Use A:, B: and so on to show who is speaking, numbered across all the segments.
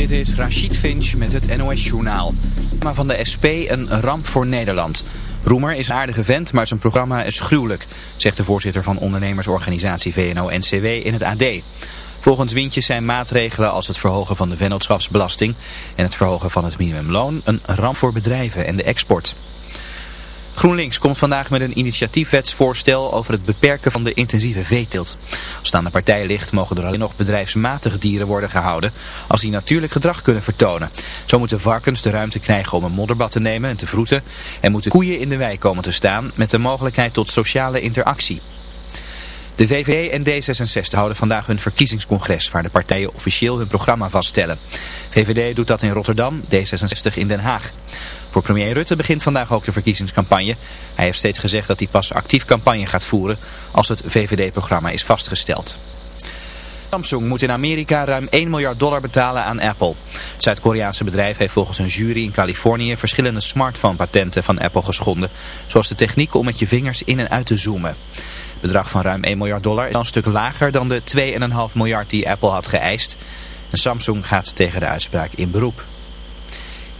A: Dit is Rachid Finch met het NOS Journaal. Maar van de SP een ramp voor Nederland. Roemer is een aardige vent, maar zijn programma is gruwelijk, zegt de voorzitter van ondernemersorganisatie VNO-NCW in het AD. Volgens Wintjes zijn maatregelen als het verhogen van de vennootschapsbelasting en het verhogen van het minimumloon een ramp voor bedrijven en de export. GroenLinks komt vandaag met een initiatiefwetsvoorstel over het beperken van de intensieve veeteelt. Als het aan de partij ligt mogen er alleen nog bedrijfsmatige dieren worden gehouden als die natuurlijk gedrag kunnen vertonen. Zo moeten varkens de ruimte krijgen om een modderbad te nemen en te vroeten en moeten koeien in de wei komen te staan met de mogelijkheid tot sociale interactie. De VVD en D66 houden vandaag hun verkiezingscongres waar de partijen officieel hun programma vaststellen. VVD doet dat in Rotterdam, D66 in Den Haag. Voor premier Rutte begint vandaag ook de verkiezingscampagne. Hij heeft steeds gezegd dat hij pas actief campagne gaat voeren als het VVD-programma is vastgesteld. Samsung moet in Amerika ruim 1 miljard dollar betalen aan Apple. Het Zuid-Koreaanse bedrijf heeft volgens een jury in Californië verschillende smartphone-patenten van Apple geschonden. Zoals de techniek om met je vingers in en uit te zoomen. Het bedrag van ruim 1 miljard dollar is dan een stuk lager dan de 2,5 miljard die Apple had geëist. En Samsung gaat tegen de uitspraak in beroep.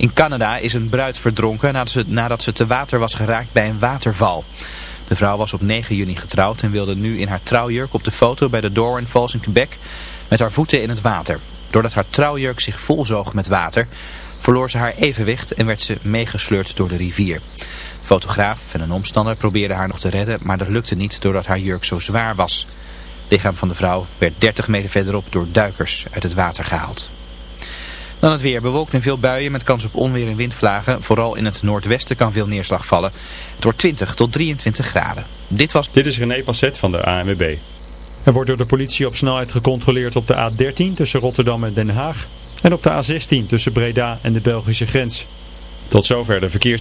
A: In Canada is een bruid verdronken nadat ze, nadat ze te water was geraakt bij een waterval. De vrouw was op 9 juni getrouwd en wilde nu in haar trouwjurk op de foto bij de Darwin Falls in Quebec met haar voeten in het water. Doordat haar trouwjurk zich volzoog met water, verloor ze haar evenwicht en werd ze meegesleurd door de rivier. Fotograaf en een omstander probeerden haar nog te redden, maar dat lukte niet doordat haar jurk zo zwaar was. Het lichaam van de vrouw werd 30 meter verderop door duikers uit het water gehaald. Dan het weer. Bewolkt en veel buien met kans op onweer en windvlagen. Vooral in het noordwesten kan veel neerslag vallen. Het wordt 20 tot 23 graden. Dit was...
B: Dit is René Passet van de ANWB. Er wordt door de politie op snelheid gecontroleerd op de A13 tussen Rotterdam en Den Haag. En op de A16 tussen Breda en de Belgische grens. Tot zover de verkeers...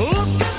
C: O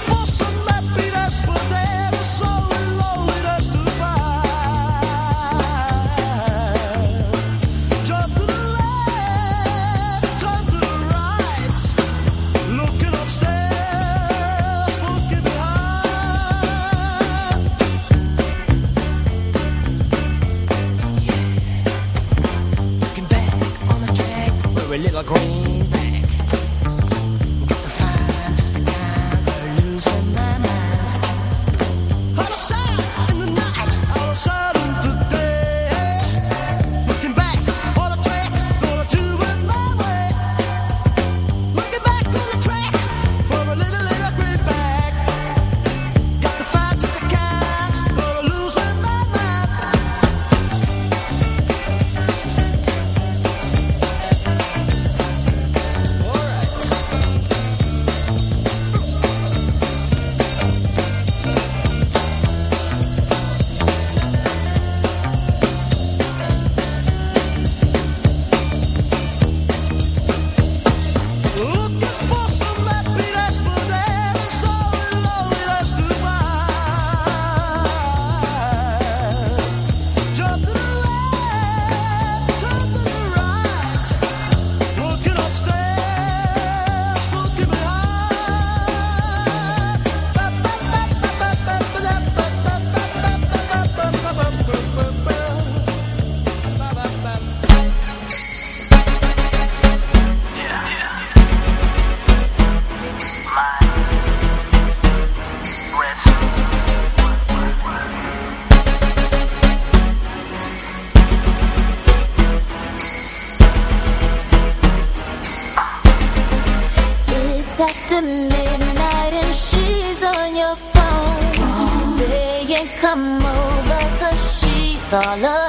C: all
D: of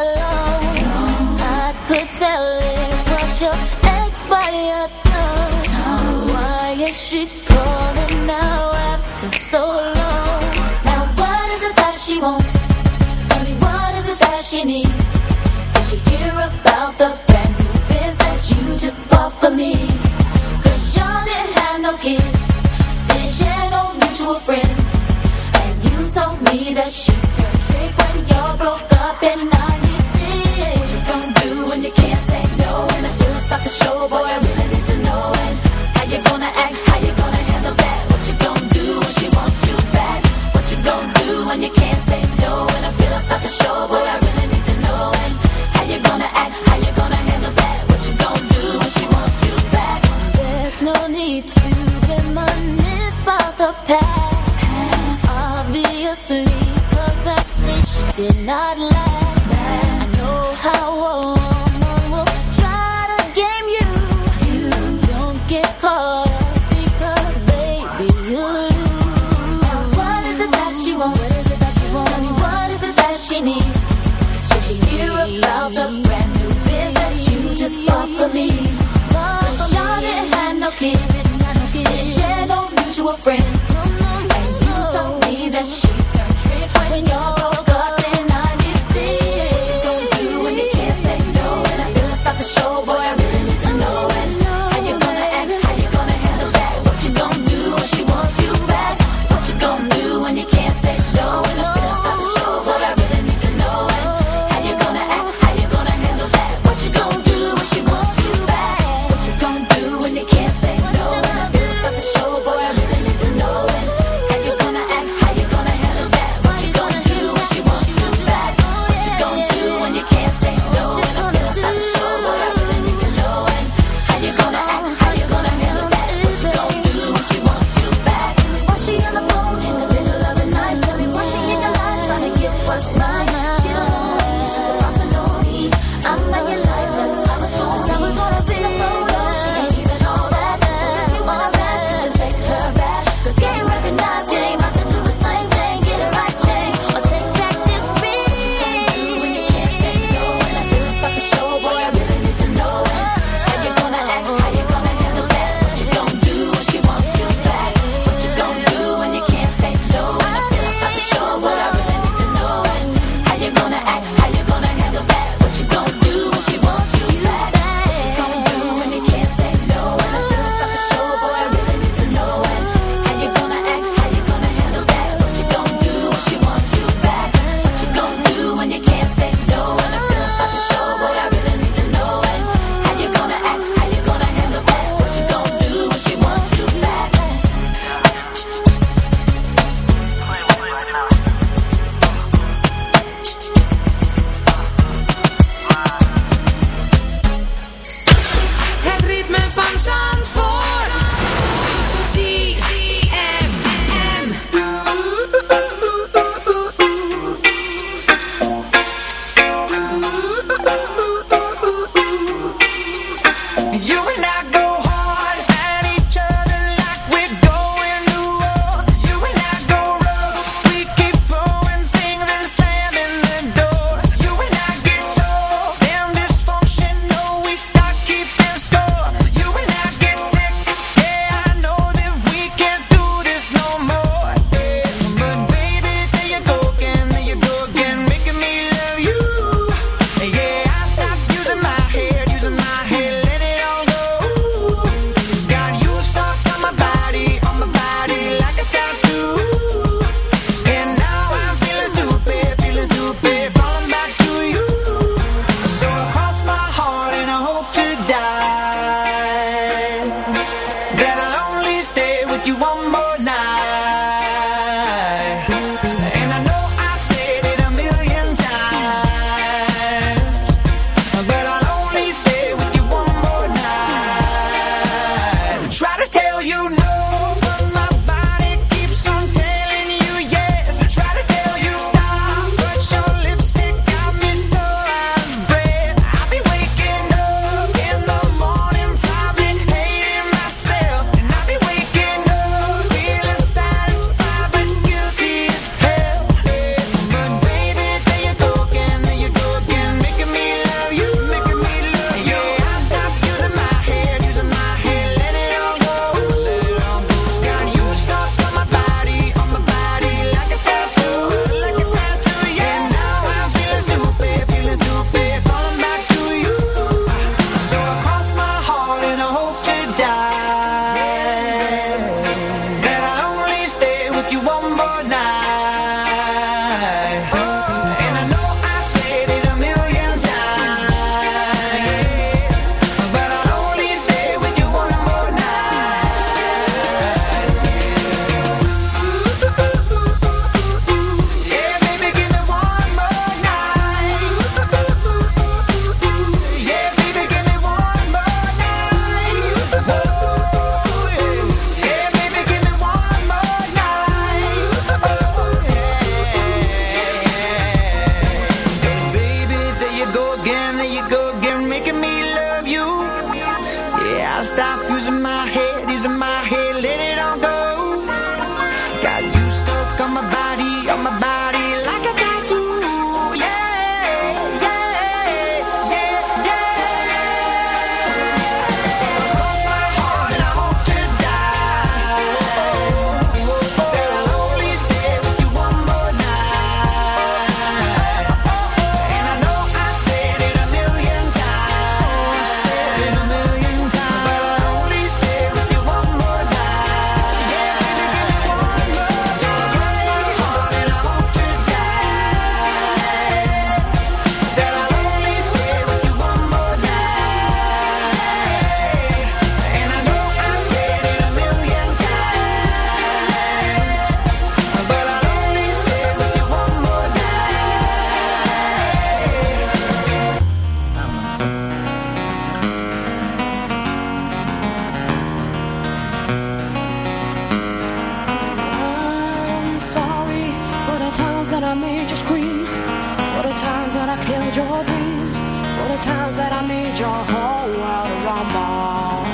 D: killed your dreams. For the times that I made your whole world rumble.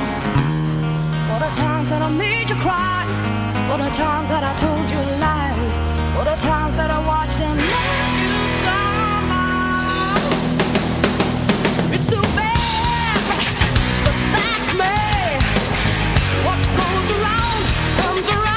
D: For the times that I made you cry. For the times that I told you lies. For the times that I watched them let you stumble. It's too bad, but that's me. What goes around comes around.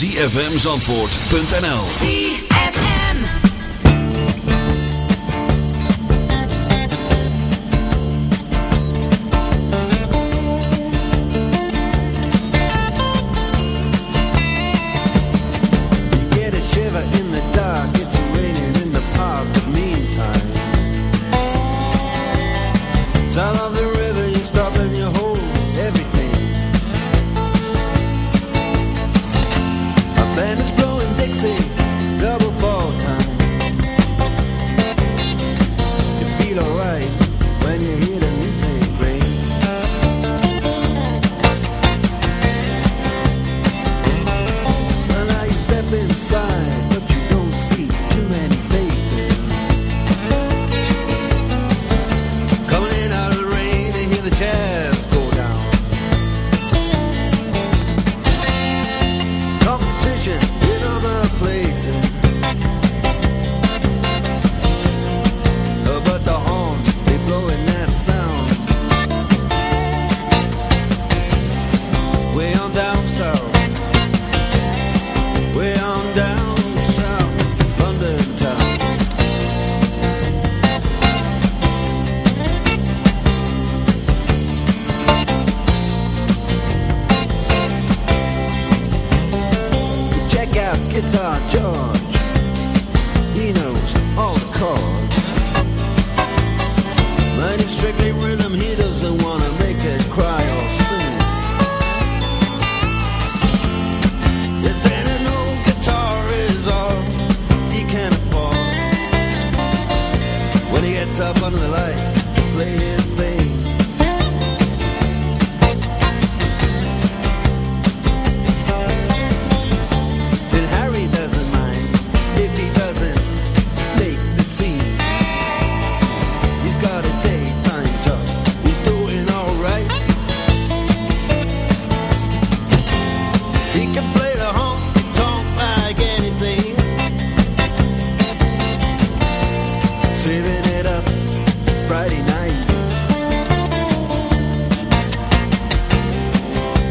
E: www.zfmzandvoort.nl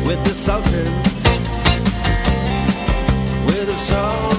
F: with the
E: Sultans, with the song.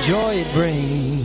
G: Joy it brings.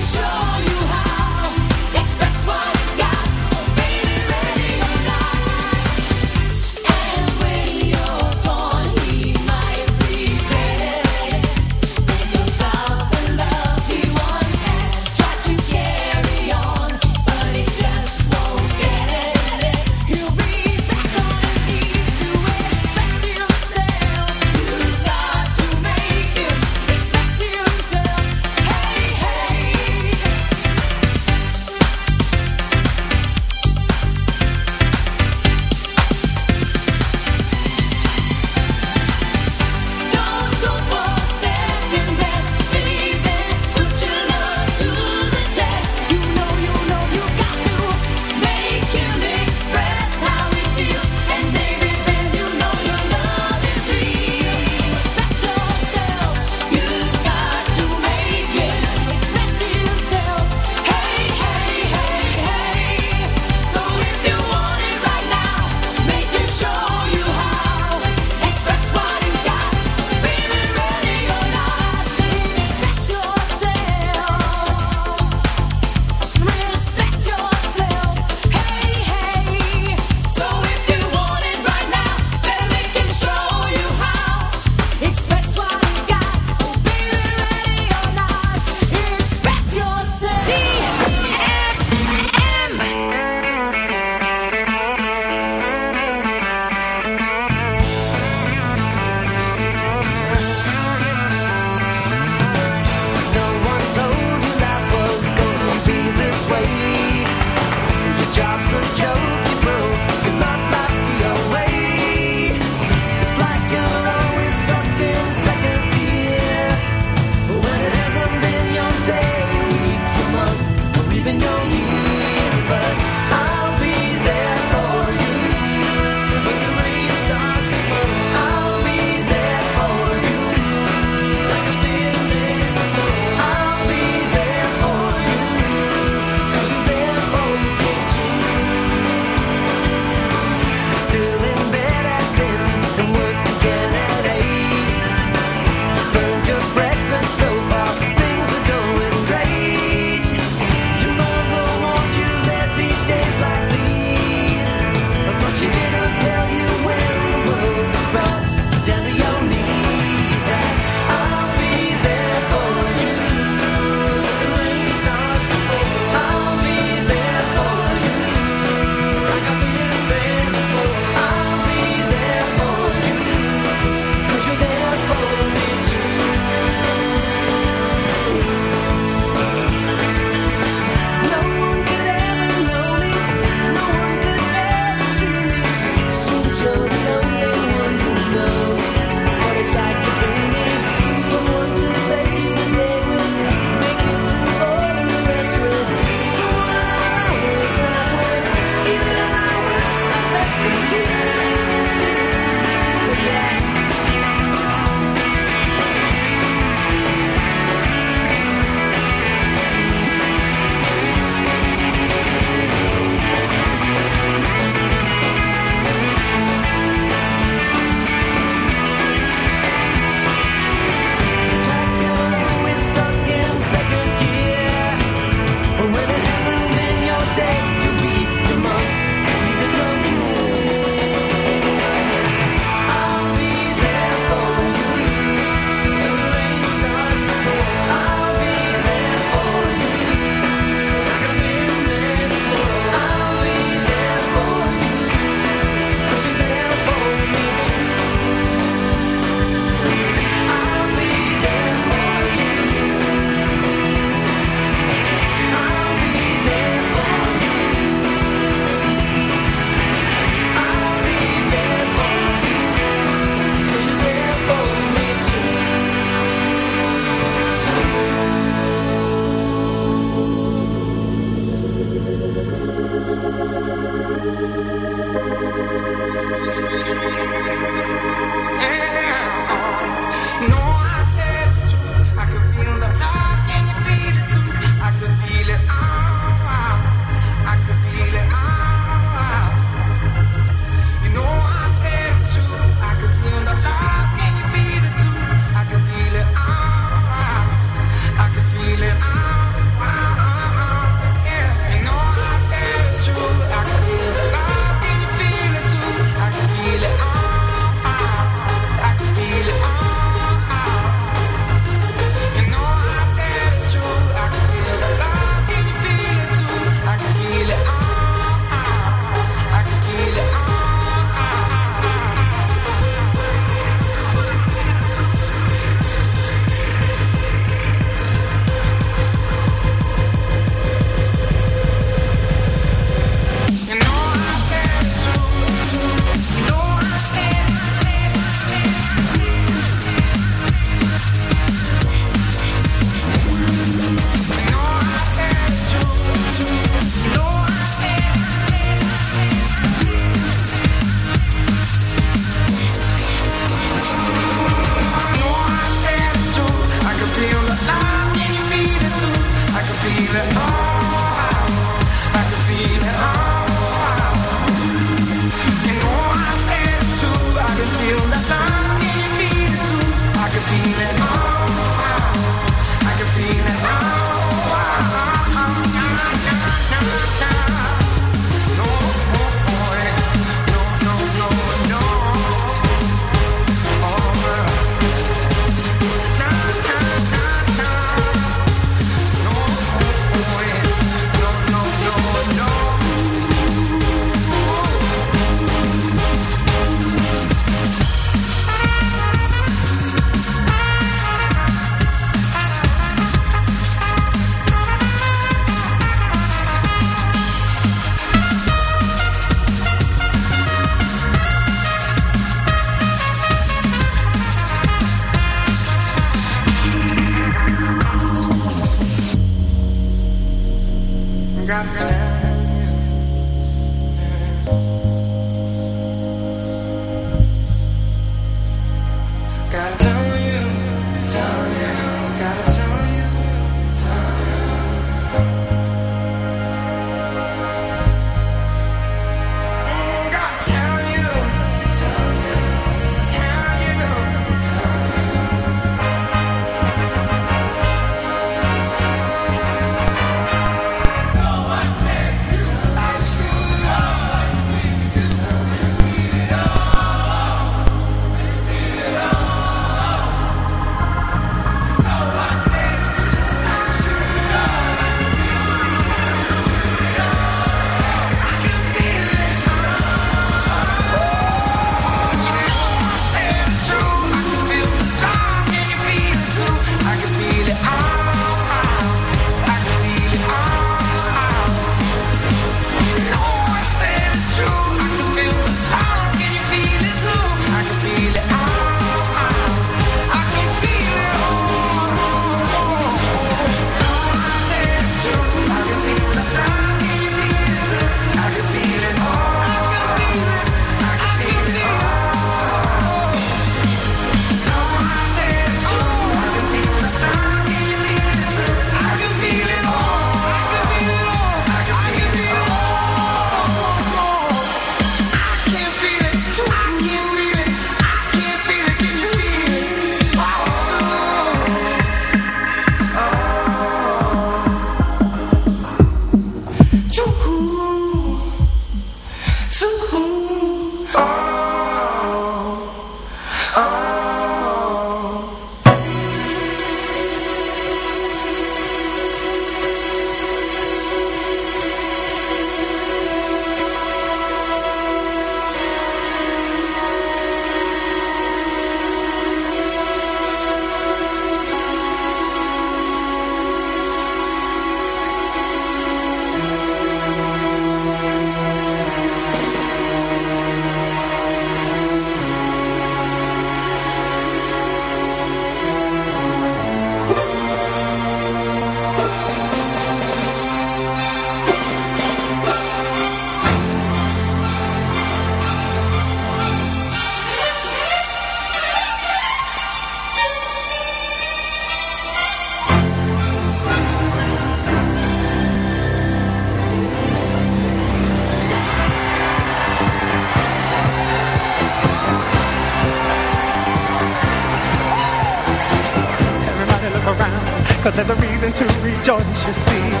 G: Don't you
D: see?